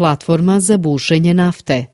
platforma za bušenje nafte.